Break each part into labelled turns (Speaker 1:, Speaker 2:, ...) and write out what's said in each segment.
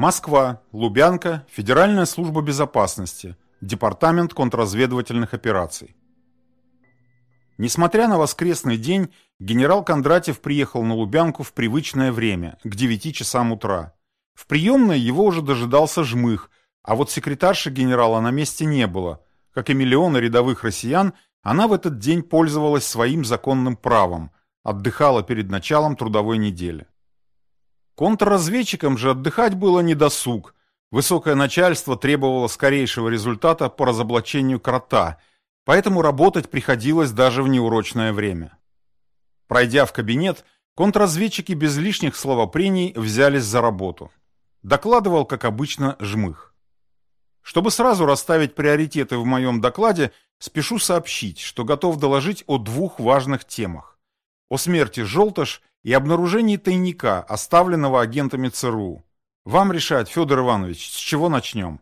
Speaker 1: Москва, Лубянка, Федеральная служба безопасности, Департамент контрразведывательных операций. Несмотря на воскресный день, генерал Кондратьев приехал на Лубянку в привычное время, к 9 часам утра. В приемной его уже дожидался жмых, а вот секретарши генерала на месте не было. Как и миллионы рядовых россиян, она в этот день пользовалась своим законным правом, отдыхала перед началом трудовой недели. Контрразведчикам же отдыхать было недосуг. Высокое начальство требовало скорейшего результата по разоблачению крота, поэтому работать приходилось даже в неурочное время. Пройдя в кабинет, контрразведчики без лишних словопрений взялись за работу. Докладывал, как обычно, Жмых. Чтобы сразу расставить приоритеты в моем докладе, спешу сообщить, что готов доложить о двух важных темах. О смерти Желтыш и обнаружении тайника, оставленного агентами ЦРУ. Вам решать, Федор Иванович, с чего начнем?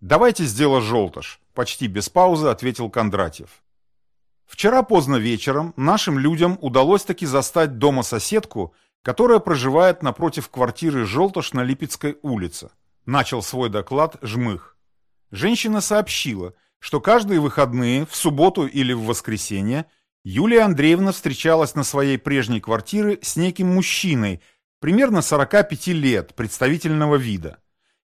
Speaker 1: Давайте сделать Желтыш, почти без паузы ответил Кондратьев. Вчера поздно вечером нашим людям удалось таки застать дома соседку, которая проживает напротив квартиры Желтыш на Липецкой улице. Начал свой доклад Жмых. Женщина сообщила, что каждые выходные, в субботу или в воскресенье, Юлия Андреевна встречалась на своей прежней квартире с неким мужчиной, примерно 45 лет, представительного вида.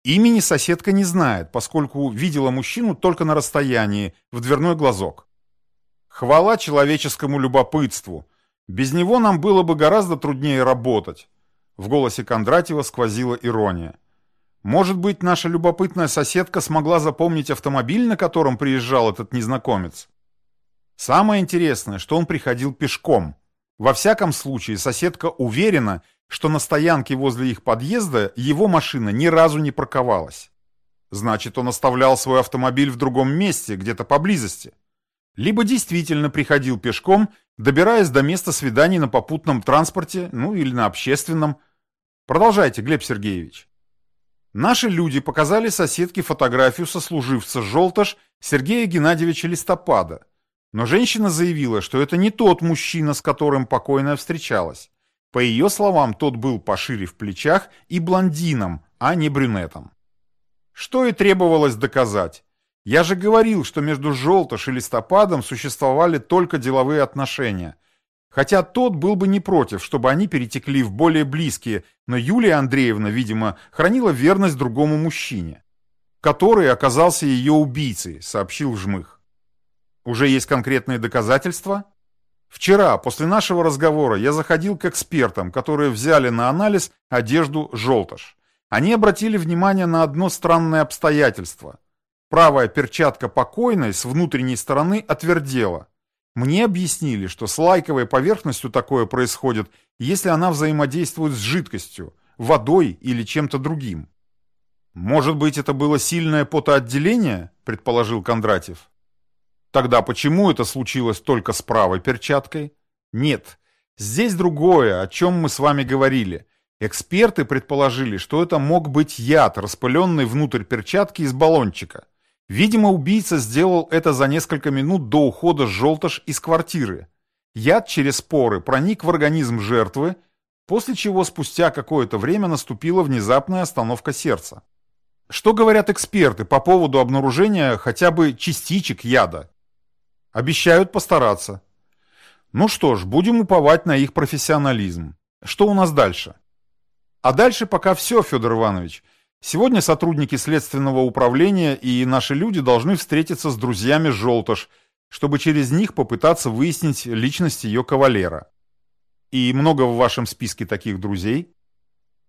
Speaker 1: Имени соседка не знает, поскольку видела мужчину только на расстоянии, в дверной глазок. Хвала человеческому любопытству. Без него нам было бы гораздо труднее работать. В голосе Кондратьева сквозила ирония. Может быть, наша любопытная соседка смогла запомнить автомобиль, на котором приезжал этот незнакомец? Самое интересное, что он приходил пешком. Во всяком случае, соседка уверена, что на стоянке возле их подъезда его машина ни разу не парковалась. Значит, он оставлял свой автомобиль в другом месте, где-то поблизости. Либо действительно приходил пешком, добираясь до места свиданий на попутном транспорте, ну или на общественном. Продолжайте, Глеб Сергеевич. Наши люди показали соседке фотографию сослуживца «Желтыш» Сергея Геннадьевича Листопада – но женщина заявила, что это не тот мужчина, с которым покойная встречалась. По ее словам, тот был пошире в плечах и блондином, а не брюнетом. Что и требовалось доказать. Я же говорил, что между Желтош и Листопадом существовали только деловые отношения. Хотя тот был бы не против, чтобы они перетекли в более близкие, но Юлия Андреевна, видимо, хранила верность другому мужчине, который оказался ее убийцей, сообщил Жмых. Уже есть конкретные доказательства? Вчера, после нашего разговора, я заходил к экспертам, которые взяли на анализ одежду «Желтош». Они обратили внимание на одно странное обстоятельство. Правая перчатка покойной с внутренней стороны отвердела. Мне объяснили, что с лайковой поверхностью такое происходит, если она взаимодействует с жидкостью, водой или чем-то другим. «Может быть, это было сильное потоотделение?» – предположил Кондратьев. Тогда почему это случилось только с правой перчаткой? Нет, здесь другое, о чем мы с вами говорили. Эксперты предположили, что это мог быть яд, распыленный внутрь перчатки из баллончика. Видимо, убийца сделал это за несколько минут до ухода Желтыш из квартиры. Яд через поры проник в организм жертвы, после чего спустя какое-то время наступила внезапная остановка сердца. Что говорят эксперты по поводу обнаружения хотя бы частичек яда? Обещают постараться. Ну что ж, будем уповать на их профессионализм. Что у нас дальше? А дальше пока все, Федор Иванович. Сегодня сотрудники следственного управления и наши люди должны встретиться с друзьями Желтош, чтобы через них попытаться выяснить личность ее кавалера. И много в вашем списке таких друзей?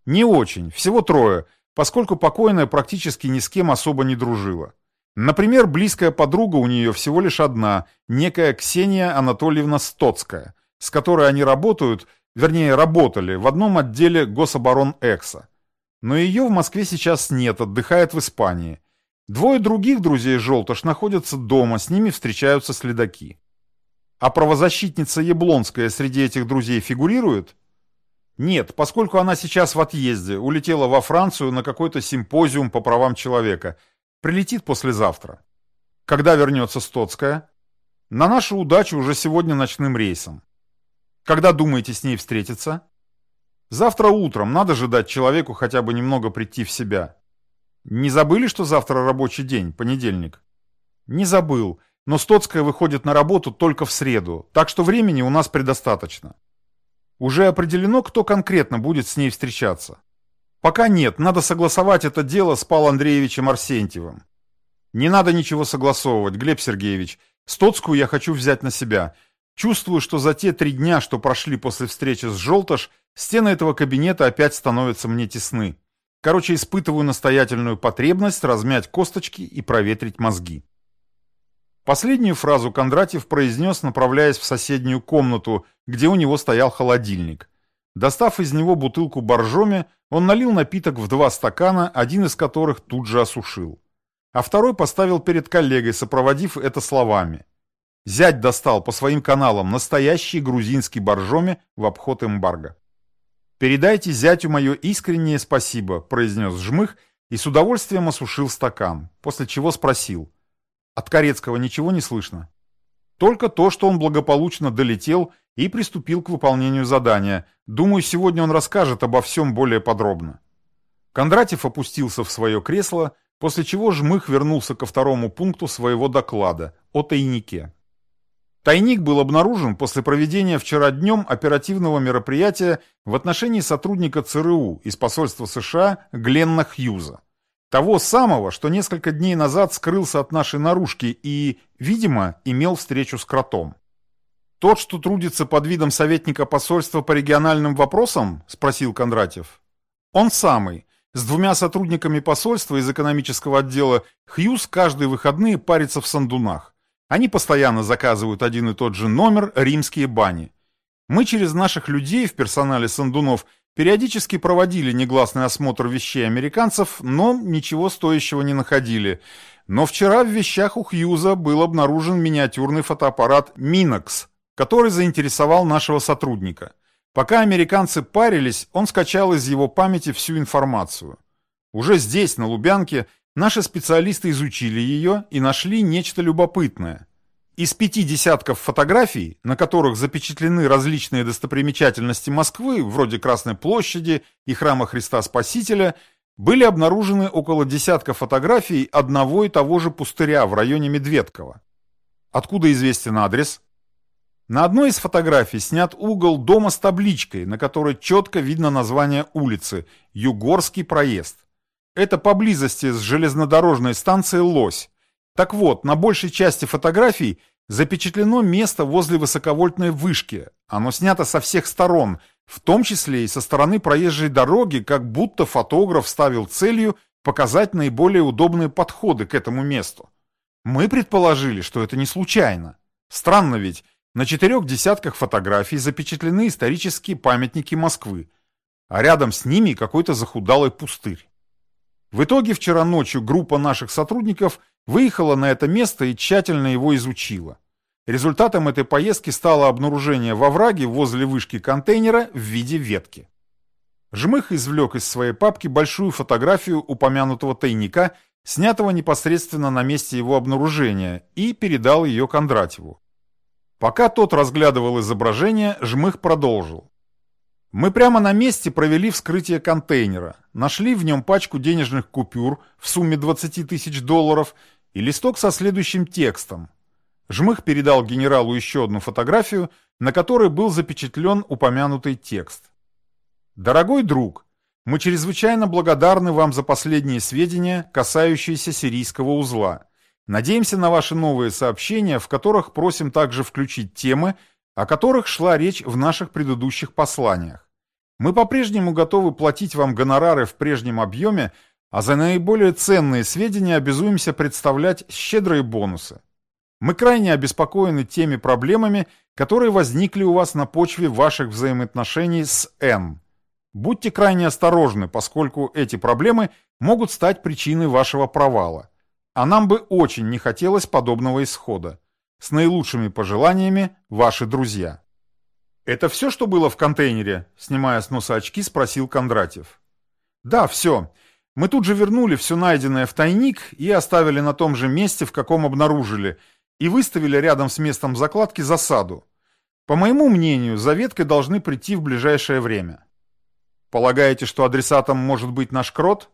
Speaker 1: Не очень, всего трое, поскольку покойная практически ни с кем особо не дружила. Например, близкая подруга у нее всего лишь одна, некая Ксения Анатольевна Стоцкая, с которой они работают, вернее работали, в одном отделе Гособорон Экса. Но ее в Москве сейчас нет, отдыхает в Испании. Двое других друзей Желтош находятся дома, с ними встречаются следаки. А правозащитница Яблонская среди этих друзей фигурирует? Нет, поскольку она сейчас в отъезде, улетела во Францию на какой-то симпозиум по правам человека – Прилетит послезавтра. Когда вернется Стоцкая? На нашу удачу уже сегодня ночным рейсом. Когда думаете с ней встретиться? Завтра утром надо же дать человеку хотя бы немного прийти в себя. Не забыли, что завтра рабочий день, понедельник? Не забыл, но Стоцкая выходит на работу только в среду, так что времени у нас предостаточно. Уже определено, кто конкретно будет с ней встречаться. Пока нет, надо согласовать это дело с Павлом Андреевичем Арсентьевым. Не надо ничего согласовывать, Глеб Сергеевич. Стоцкую я хочу взять на себя. Чувствую, что за те три дня, что прошли после встречи с Желтош, стены этого кабинета опять становятся мне тесны. Короче, испытываю настоятельную потребность размять косточки и проветрить мозги. Последнюю фразу Кондратьев произнес, направляясь в соседнюю комнату, где у него стоял холодильник. Достав из него бутылку боржоми, он налил напиток в два стакана, один из которых тут же осушил. А второй поставил перед коллегой, сопроводив это словами. Зять достал по своим каналам настоящий грузинский боржоми в обход эмбарго. «Передайте зятю мое искреннее спасибо», — произнес Жмых и с удовольствием осушил стакан, после чего спросил. «От Корецкого ничего не слышно?» «Только то, что он благополучно долетел и приступил к выполнению задания. Думаю, сегодня он расскажет обо всем более подробно». Кондратьев опустился в свое кресло, после чего Жмых вернулся ко второму пункту своего доклада о тайнике. Тайник был обнаружен после проведения вчера днем оперативного мероприятия в отношении сотрудника ЦРУ из посольства США Гленна Хьюза. Того самого, что несколько дней назад скрылся от нашей наружки и, видимо, имел встречу с кротом. «Тот, что трудится под видом советника посольства по региональным вопросам?» – спросил Кондратьев. «Он самый. С двумя сотрудниками посольства из экономического отдела Хьюз каждые выходные парится в Сандунах. Они постоянно заказывают один и тот же номер «Римские бани». Мы через наших людей в персонале Сандунов периодически проводили негласный осмотр вещей американцев, но ничего стоящего не находили. Но вчера в вещах у Хьюза был обнаружен миниатюрный фотоаппарат «Минокс», который заинтересовал нашего сотрудника. Пока американцы парились, он скачал из его памяти всю информацию. Уже здесь, на Лубянке, Наши специалисты изучили ее и нашли нечто любопытное. Из пяти десятков фотографий, на которых запечатлены различные достопримечательности Москвы, вроде Красной площади и Храма Христа Спасителя, были обнаружены около десятка фотографий одного и того же пустыря в районе Медведково. Откуда известен адрес? На одной из фотографий снят угол дома с табличкой, на которой четко видно название улицы – Югорский проезд. Это поблизости с железнодорожной станцией Лось. Так вот, на большей части фотографий запечатлено место возле высоковольтной вышки. Оно снято со всех сторон, в том числе и со стороны проезжей дороги, как будто фотограф ставил целью показать наиболее удобные подходы к этому месту. Мы предположили, что это не случайно. Странно ведь, на четырех десятках фотографий запечатлены исторические памятники Москвы, а рядом с ними какой-то захудалый пустырь. В итоге вчера ночью группа наших сотрудников выехала на это место и тщательно его изучила. Результатом этой поездки стало обнаружение во враге возле вышки контейнера в виде ветки. Жмых извлек из своей папки большую фотографию упомянутого тайника, снятого непосредственно на месте его обнаружения, и передал ее Кондратьеву. Пока тот разглядывал изображение, Жмых продолжил. Мы прямо на месте провели вскрытие контейнера, нашли в нем пачку денежных купюр в сумме 20 тысяч долларов и листок со следующим текстом. Жмых передал генералу еще одну фотографию, на которой был запечатлен упомянутый текст. «Дорогой друг, мы чрезвычайно благодарны вам за последние сведения, касающиеся сирийского узла. Надеемся на ваши новые сообщения, в которых просим также включить темы, о которых шла речь в наших предыдущих посланиях. Мы по-прежнему готовы платить вам гонорары в прежнем объеме, а за наиболее ценные сведения обязуемся представлять щедрые бонусы. Мы крайне обеспокоены теми проблемами, которые возникли у вас на почве ваших взаимоотношений с Н. Будьте крайне осторожны, поскольку эти проблемы могут стать причиной вашего провала. А нам бы очень не хотелось подобного исхода. С наилучшими пожеланиями, ваши друзья. «Это все, что было в контейнере?» Снимая с носа очки, спросил Кондратьев. «Да, все. Мы тут же вернули все найденное в тайник и оставили на том же месте, в каком обнаружили, и выставили рядом с местом закладки засаду. По моему мнению, за веткой должны прийти в ближайшее время». Полагаете, что адресатом может быть наш крот?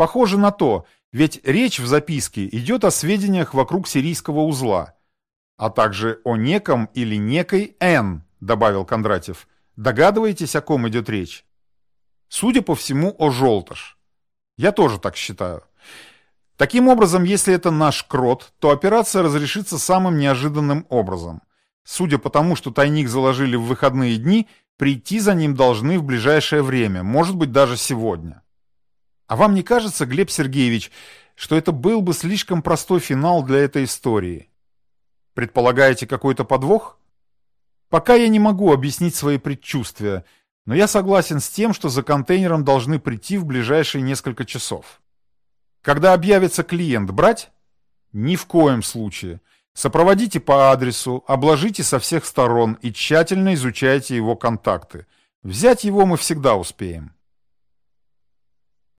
Speaker 1: Похоже на то, ведь речь в записке идет о сведениях вокруг сирийского узла, а также о неком или некой Н, добавил Кондратьев. Догадываетесь, о ком идет речь? Судя по всему, о Желтыш. Я тоже так считаю. Таким образом, если это наш крот, то операция разрешится самым неожиданным образом. Судя по тому, что тайник заложили в выходные дни, прийти за ним должны в ближайшее время, может быть даже сегодня. А вам не кажется, Глеб Сергеевич, что это был бы слишком простой финал для этой истории? Предполагаете какой-то подвох? Пока я не могу объяснить свои предчувствия, но я согласен с тем, что за контейнером должны прийти в ближайшие несколько часов. Когда объявится клиент, брать? Ни в коем случае. Сопроводите по адресу, обложите со всех сторон и тщательно изучайте его контакты. Взять его мы всегда успеем.